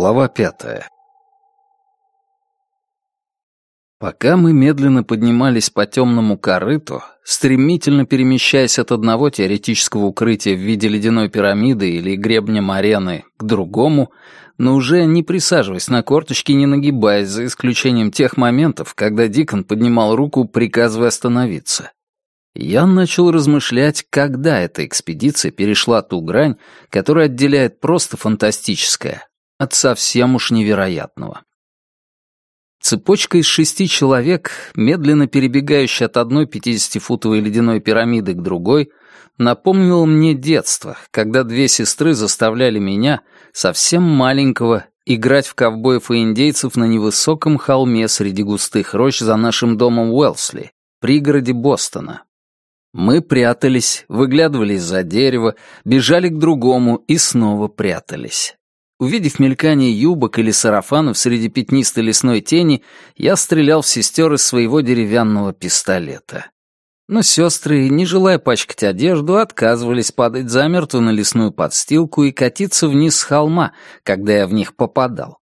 Глава пятая. Пока мы медленно поднимались по темному корыту, стремительно перемещаясь от одного теоретического укрытия в виде ледяной пирамиды или гребня Марены к другому, но уже не присаживаясь на корточки не нагибаясь, за исключением тех моментов, когда Дикон поднимал руку, приказывая остановиться. Я начал размышлять, когда эта экспедиция перешла ту грань, которая отделяет просто фантастическое от совсем уж невероятного. Цепочка из шести человек, медленно перебегающая от одной пятидесятифутовой ледяной пирамиды к другой, напомнила мне детство, когда две сестры заставляли меня, совсем маленького, играть в ковбоев и индейцев на невысоком холме среди густых рощ за нашим домом Уэлсли, пригороде Бостона. Мы прятались, выглядывали из-за дерева, бежали к другому и снова прятались. Увидев мелькание юбок или сарафанов среди пятнистой лесной тени, я стрелял в сестер из своего деревянного пистолета. Но сестры, не желая пачкать одежду, отказывались падать замертво на лесную подстилку и катиться вниз с холма, когда я в них попадал.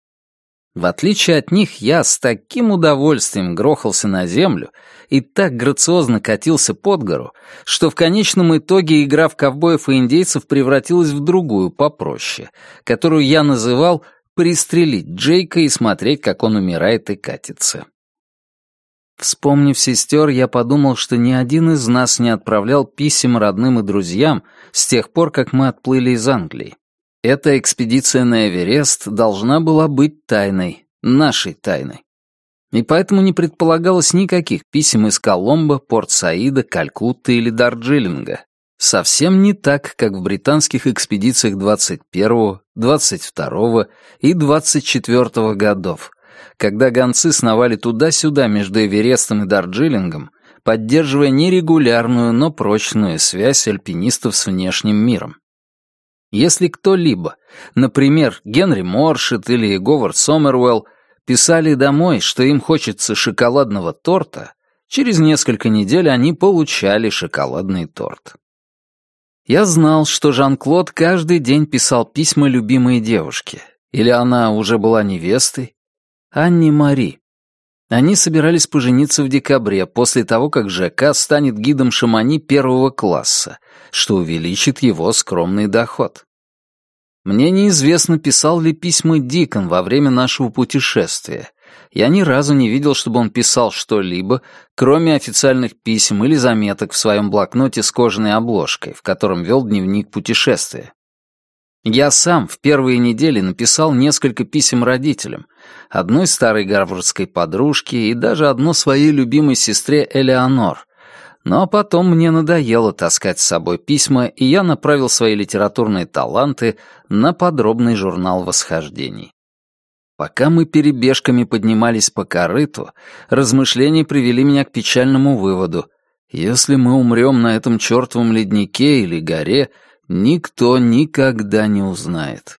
В отличие от них, я с таким удовольствием грохался на землю и так грациозно катился под гору, что в конечном итоге игра в ковбоев и индейцев превратилась в другую, попроще, которую я называл «пристрелить Джейка и смотреть, как он умирает и катится». Вспомнив сестер, я подумал, что ни один из нас не отправлял писем родным и друзьям с тех пор, как мы отплыли из Англии. Эта экспедиция на Эверест должна была быть тайной, нашей тайной. И поэтому не предполагалось никаких писем из Коломбо, Порт-Саида, Калькутты или Дарджилинга. Совсем не так, как в британских экспедициях 21, 22 и 24 годов, когда гонцы сновали туда-сюда между Эверестом и Дарджилингом, поддерживая нерегулярную, но прочную связь альпинистов с внешним миром. Если кто-либо, например, Генри Моршет или Говард Сомервелл, писали домой, что им хочется шоколадного торта, через несколько недель они получали шоколадный торт. Я знал, что Жан-Клод каждый день писал письма любимой девушке. Или она уже была невестой? Анне Мари. Они собирались пожениться в декабре, после того, как ЖК станет гидом Шамани первого класса, что увеличит его скромный доход. Мне неизвестно, писал ли письма Дикон во время нашего путешествия. Я ни разу не видел, чтобы он писал что-либо, кроме официальных писем или заметок в своем блокноте с кожаной обложкой, в котором вел дневник путешествия. Я сам в первые недели написал несколько писем родителям, одной старой гарвардской подружке и даже одно своей любимой сестре Элеонор. Но потом мне надоело таскать с собой письма, и я направил свои литературные таланты на подробный журнал восхождений. Пока мы перебежками поднимались по корыту, размышления привели меня к печальному выводу. Если мы умрем на этом чертовом леднике или горе, никто никогда не узнает.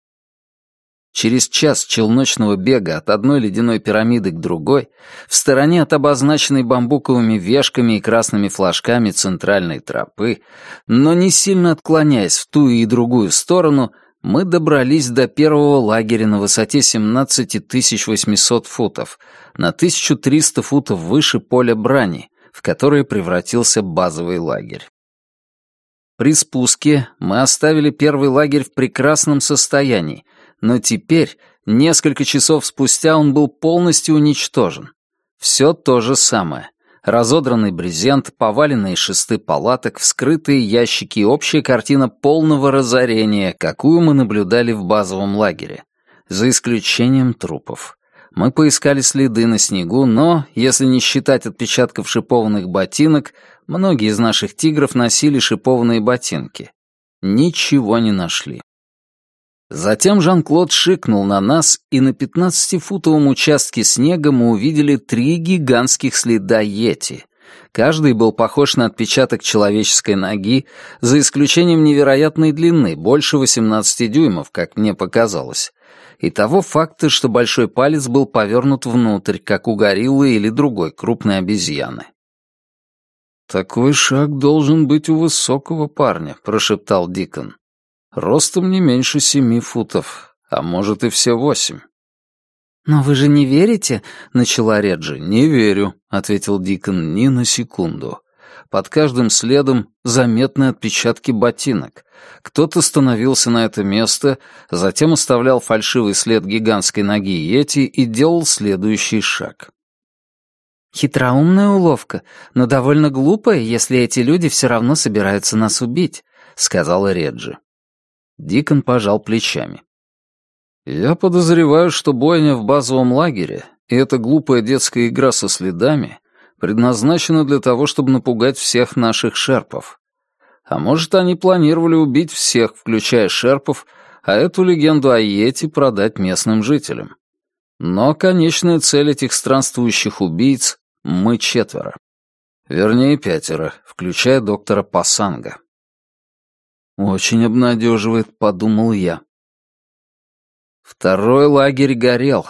Через час челночного бега от одной ледяной пирамиды к другой, в стороне от обозначенной бамбуковыми вешками и красными флажками центральной тропы, но не сильно отклоняясь в ту и другую сторону, мы добрались до первого лагеря на высоте 17 800 футов, на 1300 футов выше поля брани, в которое превратился базовый лагерь. При спуске мы оставили первый лагерь в прекрасном состоянии, но теперь, несколько часов спустя, он был полностью уничтожен. Все то же самое. Разодранный брезент, поваленные шесты палаток, вскрытые ящики и общая картина полного разорения, какую мы наблюдали в базовом лагере. За исключением трупов. Мы поискали следы на снегу, но, если не считать отпечатков шипованных ботинок, многие из наших тигров носили шипованные ботинки. Ничего не нашли. Затем Жан-Клод шикнул на нас, и на пятнадцатифутовом участке снега мы увидели три гигантских следа Йети. Каждый был похож на отпечаток человеческой ноги, за исключением невероятной длины, больше 18 дюймов, как мне показалось, и того факта, что большой палец был повернут внутрь, как у гориллы или другой крупной обезьяны. «Такой шаг должен быть у высокого парня», — прошептал Дикон. Ростом не меньше семи футов. а может и все восемь. «Но вы же не верите?» — начала Реджи. «Не верю», — ответил Дикон ни на секунду. Под каждым следом заметны отпечатки ботинок. Кто-то становился на это место, затем оставлял фальшивый след гигантской ноги Йети и делал следующий шаг. «Хитроумная уловка, но довольно глупая, если эти люди все равно собираются нас убить», — сказала Реджи. Дикон пожал плечами. «Я подозреваю, что бойня в базовом лагере и эта глупая детская игра со следами предназначена для того, чтобы напугать всех наших шерпов. А может, они планировали убить всех, включая шерпов, а эту легенду о Йети продать местным жителям. Но конечная цель этих странствующих убийц — мы четверо. Вернее, пятеро, включая доктора Пасанга. «Очень обнадеживает», — подумал я. Второй лагерь горел.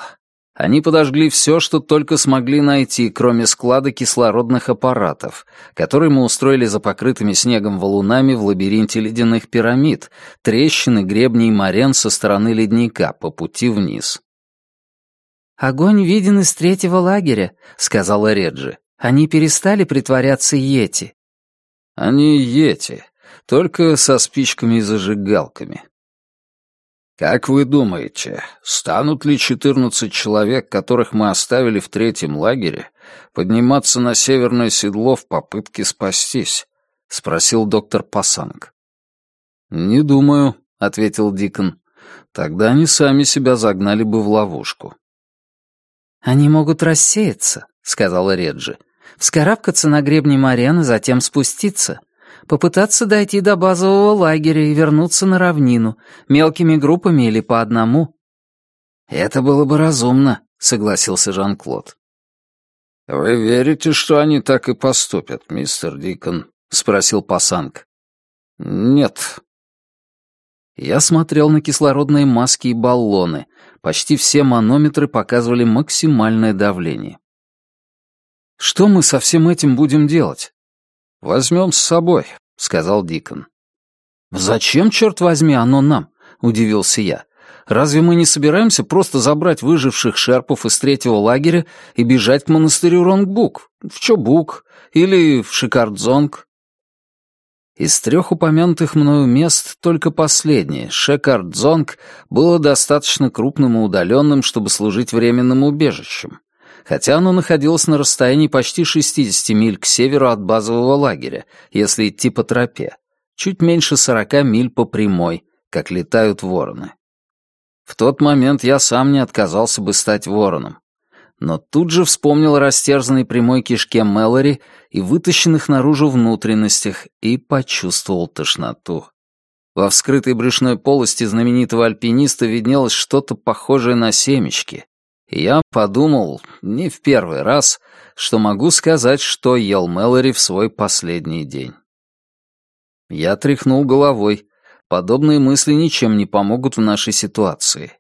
Они подожгли все, что только смогли найти, кроме склада кислородных аппаратов, которые мы устроили за покрытыми снегом валунами в лабиринте ледяных пирамид, трещины, гребней морен со стороны ледника по пути вниз. «Огонь виден из третьего лагеря», — сказала Реджи. «Они перестали притворяться Йети». «Они Йети, только со спичками и зажигалками». «Как вы думаете, станут ли четырнадцать человек, которых мы оставили в третьем лагере, подниматься на северное седло в попытке спастись?» — спросил доктор Пасанг. «Не думаю», — ответил Дикон. «Тогда они сами себя загнали бы в ловушку». «Они могут рассеяться», — сказала Реджи. «Вскарабкаться на гребни Марены, затем спуститься. Попытаться дойти до базового лагеря и вернуться на равнину, мелкими группами или по одному». «Это было бы разумно», — согласился Жан-Клод. «Вы верите, что они так и поступят, мистер Дикон?» — спросил Пасанг. «Нет». Я смотрел на кислородные маски и баллоны, Почти все манометры показывали максимальное давление. «Что мы со всем этим будем делать?» «Возьмем с собой», — сказал Дикон. «Зачем, черт возьми, оно нам?» — удивился я. «Разве мы не собираемся просто забрать выживших шерпов из третьего лагеря и бежать к монастырю Ронгбук, в Чобук или в Шикардзонг?» Из трех упомянутых мною мест только последнее, Шекардзонг, было достаточно крупным и удаленным, чтобы служить временным убежищем, хотя оно находилось на расстоянии почти 60 миль к северу от базового лагеря, если идти по тропе, чуть меньше 40 миль по прямой, как летают вороны. В тот момент я сам не отказался бы стать вороном, но тут же вспомнил о растерзанной прямой кишке Мэлори и вытащенных наружу внутренностях и почувствовал тошноту. Во вскрытой брюшной полости знаменитого альпиниста виднелось что-то похожее на семечки, я подумал, не в первый раз, что могу сказать, что ел Мэлори в свой последний день. Я тряхнул головой. Подобные мысли ничем не помогут в нашей ситуации.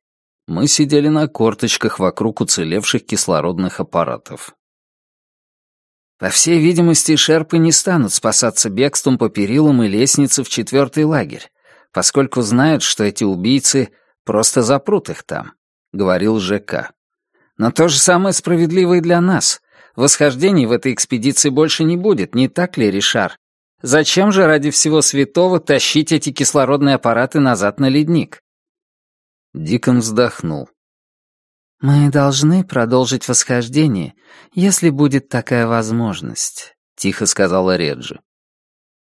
Мы сидели на корточках вокруг уцелевших кислородных аппаратов. По всей видимости, шерпы не станут спасаться бегством по перилам и лестнице в четвертый лагерь, поскольку знают, что эти убийцы просто запрут их там, — говорил ЖК. Но то же самое справедливо и для нас. Восхождений в этой экспедиции больше не будет, не так ли, Ришар? Зачем же ради всего святого тащить эти кислородные аппараты назад на ледник? Дикон вздохнул. «Мы должны продолжить восхождение, если будет такая возможность», — тихо сказала Реджи.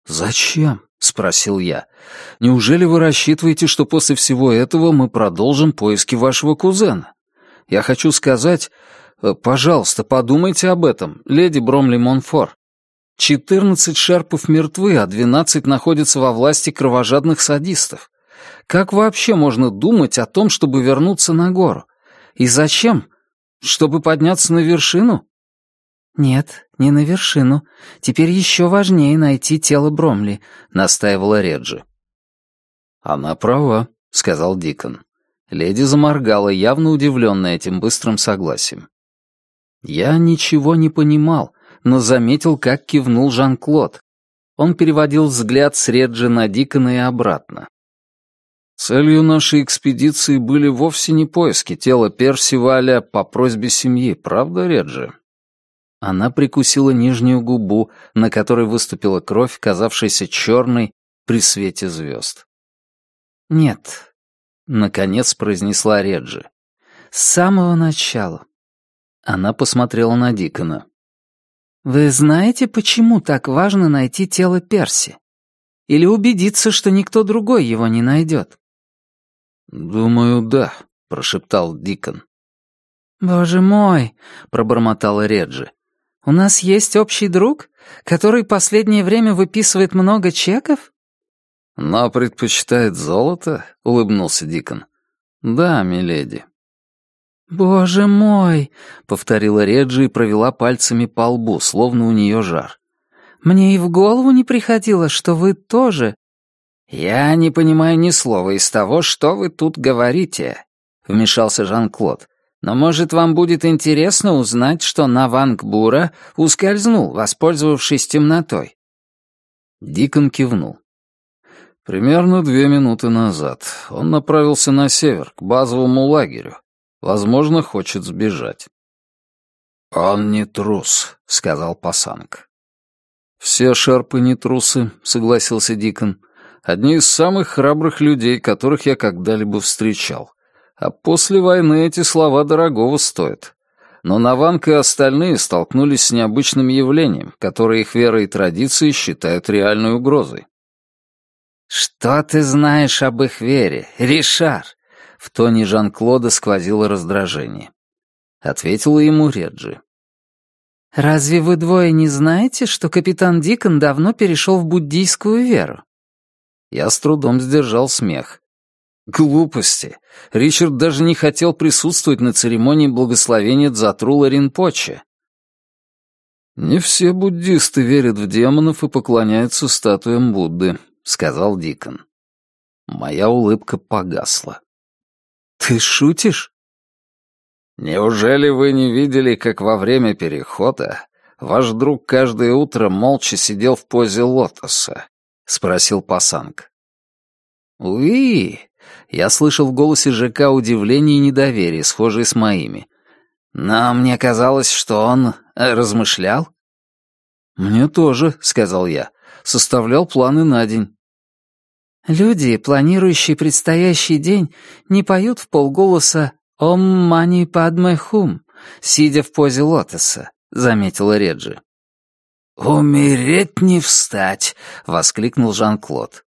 «Зачем?» — спросил я. «Неужели вы рассчитываете, что после всего этого мы продолжим поиски вашего кузена? Я хочу сказать, э, пожалуйста, подумайте об этом, леди Бромли Монфор. Четырнадцать шерпов мертвы, а двенадцать находятся во власти кровожадных садистов. Как вообще можно думать о том, чтобы вернуться на гору? И зачем? Чтобы подняться на вершину? «Нет, не на вершину. Теперь еще важнее найти тело Бромли», — настаивала Реджи. «Она права», — сказал Дикон. Леди заморгала, явно удивленная этим быстрым согласием. Я ничего не понимал, но заметил, как кивнул Жан-Клод. Он переводил взгляд с Реджи на Дикона и обратно. Целью нашей экспедиции были вовсе не поиски тела Персиваля по просьбе семьи, правда, Реджи? Она прикусила нижнюю губу, на которой выступила кровь, казавшаяся черной при свете звезд. «Нет», — наконец произнесла Реджи. «С самого начала». Она посмотрела на Дикона. «Вы знаете, почему так важно найти тело Перси? Или убедиться, что никто другой его не найдет?» «Думаю, да», — прошептал Дикон. «Боже мой!» — пробормотала Реджи. «У нас есть общий друг, который последнее время выписывает много чеков?» «Но предпочитает золото?» — улыбнулся Дикон. «Да, миледи». «Боже мой!» — повторила Реджи и провела пальцами по лбу, словно у нее жар. «Мне и в голову не приходило, что вы тоже...» «Я не понимаю ни слова из того, что вы тут говорите», — вмешался Жан-Клод. Но, может, вам будет интересно узнать, что Навангбура ускользнул, воспользовавшись темнотой?» Дикон кивнул. Примерно две минуты назад он направился на север, к базовому лагерю. Возможно, хочет сбежать. «Он не трус», — сказал Пасанг. «Все шерпы не трусы», — согласился Дикон. «Одни из самых храбрых людей, которых я когда-либо встречал. А после войны эти слова дорогого стоят. Но Наванка и остальные столкнулись с необычным явлением, которое их вера и традиции считают реальной угрозой. «Что ты знаешь об их вере, Ришар?» В тоне Жан-Клода сквозило раздражение. Ответила ему Реджи. «Разве вы двое не знаете, что капитан Дикон давно перешел в буддийскую веру?» Я с трудом сдержал смех. Глупости. Ричард даже не хотел присутствовать на церемонии благословения Дзатрула Ринпоче. «Не все буддисты верят в демонов и поклоняются статуям Будды», — сказал Дикон. Моя улыбка погасла. «Ты шутишь?» «Неужели вы не видели, как во время перехода ваш друг каждое утро молча сидел в позе лотоса?» — спросил Пасанг. «Уи, я слышал в голосе ЖК удивление и недоверие, схожие с моими. Но мне казалось, что он э, размышлял. «Мне тоже», — сказал я. «Составлял планы на день». «Люди, планирующие предстоящий день, не поют в полголоса «Ом мани падме хум», сидя в позе лотоса», — заметила Реджи. «Умереть не встать!» — воскликнул Жан-Клод.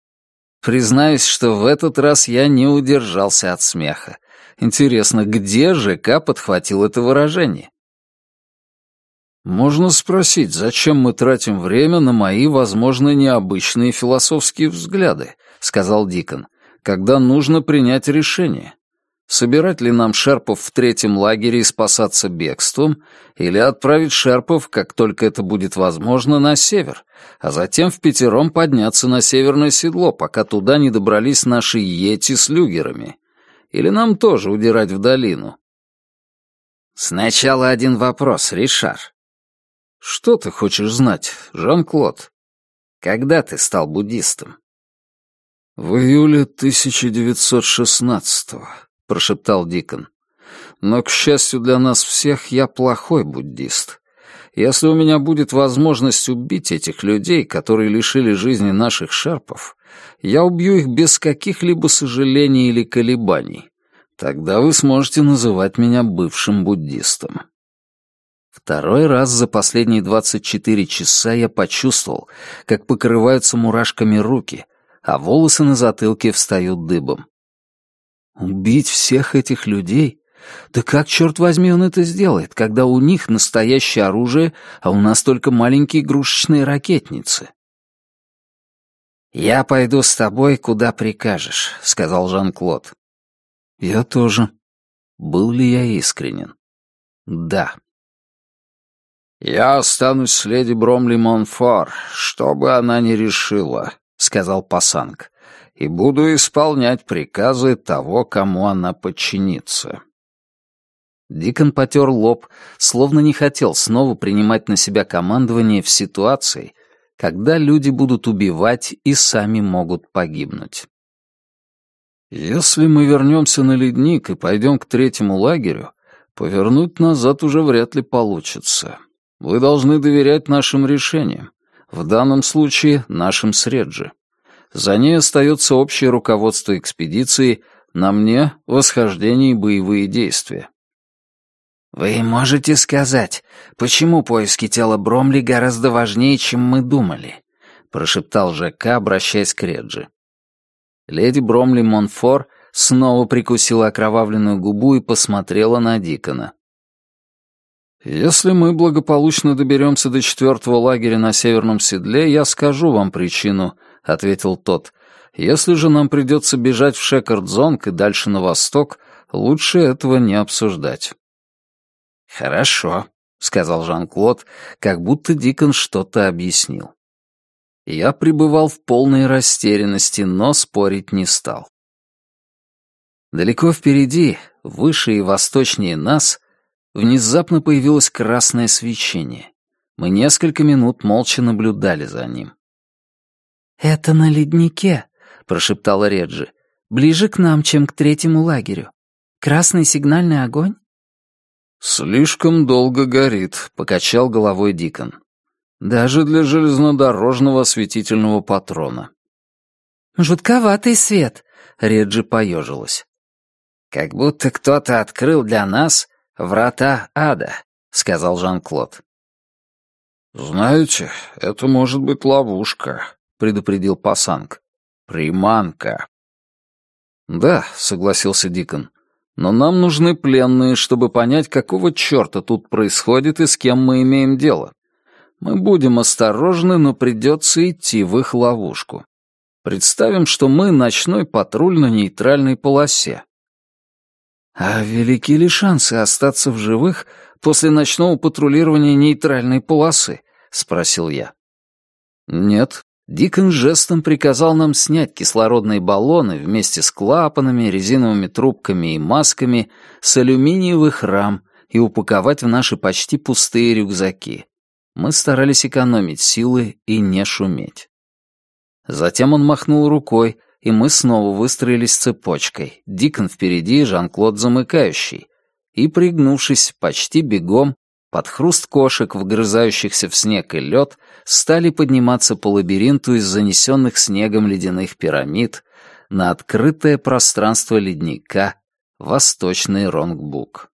Признаюсь, что в этот раз я не удержался от смеха. Интересно, где ЖК подхватил это выражение? Можно спросить, зачем мы тратим время на мои, возможно, необычные философские взгляды, сказал Дикон, когда нужно принять решение. Собирать ли нам шерпов в третьем лагере и спасаться бегством, или отправить шерпов, как только это будет возможно, на север, а затем в пятером подняться на северное седло, пока туда не добрались наши йети с люгерами? Или нам тоже удирать в долину? Сначала один вопрос, Ришар. Что ты хочешь знать, Жан-Клод? Когда ты стал буддистом? В июле 1916-го. — прошептал Дикон. «Но, к счастью для нас всех, я плохой буддист. Если у меня будет возможность убить этих людей, которые лишили жизни наших шерпов, я убью их без каких-либо сожалений или колебаний. Тогда вы сможете называть меня бывшим буддистом». Второй раз за последние 24 часа я почувствовал, как покрываются мурашками руки, а волосы на затылке встают дыбом. Убить всех этих людей? Да как, черт возьми, он это сделает, когда у них настоящее оружие, а у нас только маленькие игрушечные ракетницы? «Я пойду с тобой, куда прикажешь», — сказал Жан-Клод. «Я тоже». Был ли я искренен? Да. «Я останусь с леди Бромли Монфор, что бы она ни решила», — сказал Пасанг и буду исполнять приказы того, кому она подчинится». Дикон потер лоб, словно не хотел снова принимать на себя командование в ситуации, когда люди будут убивать и сами могут погибнуть. Если мы вернемся на ледник и пойдем к третьему лагерю, повернуть назад уже вряд ли получится. Вы должны доверять нашим решениям. В данном случае нашим среджи. За ней остается общее руководство экспедиции, на мне — восхождение и боевые действия. «Вы можете сказать, почему поиски тела Бромли гораздо важнее, чем мы думали?» — прошептал ЖК, обращаясь к Реджи. Леди Бромли Монфор снова прикусила окровавленную губу и посмотрела на Дикона. «Если мы благополучно доберемся до четвертого лагеря на Северном Седле, я скажу вам причину», — ответил тот. «Если же нам придется бежать в Шекардзонг и дальше на восток, лучше этого не обсуждать». «Хорошо», — сказал Жан-Клод, как будто Дикон что-то объяснил. Я пребывал в полной растерянности, но спорить не стал. Далеко впереди, выше и восточнее нас, внезапно появилось красное свечение. Мы несколько минут молча наблюдали за ним. «Это на леднике», — прошептала Реджи. «Ближе к нам, чем к третьему лагерю. Красный сигнальный огонь?» «Слишком долго горит», — покачал головой Дикон. Даже для железнодорожного осветительного патрона. «Жутковатый свет», — Реджи поежилась. «Как будто кто-то открыл для нас врата ада», — сказал Жан-Клод. «Знаете, это может быть ловушка», — предупредил Пасанг. «Приманка». «Да», — согласился Дикон, — «но нам нужны пленные, чтобы понять, какого черта тут происходит и с кем мы имеем дело. Мы будем осторожны, но придется идти в их ловушку. Представим, что мы ночной патруль на нейтральной полосе. А велики ли шансы остаться в живых после ночного патрулирования нейтральной полосы? Спросил я. Нет. Дикон жестом приказал нам снять кислородные баллоны вместе с клапанами, резиновыми трубками и масками с алюминиевых рам и упаковать в наши почти пустые рюкзаки. Мы старались экономить силы и не шуметь. Затем он махнул рукой, и мы снова выстроились цепочкой, Дикон впереди, Жан-Клод замыкающий, и, пригнувшись почти бегом, под хруст кошек, вгрызающихся в снег и лед, стали подниматься по лабиринту из занесенных снегом ледяных пирамид на открытое пространство ледника, восточный Ронгбук.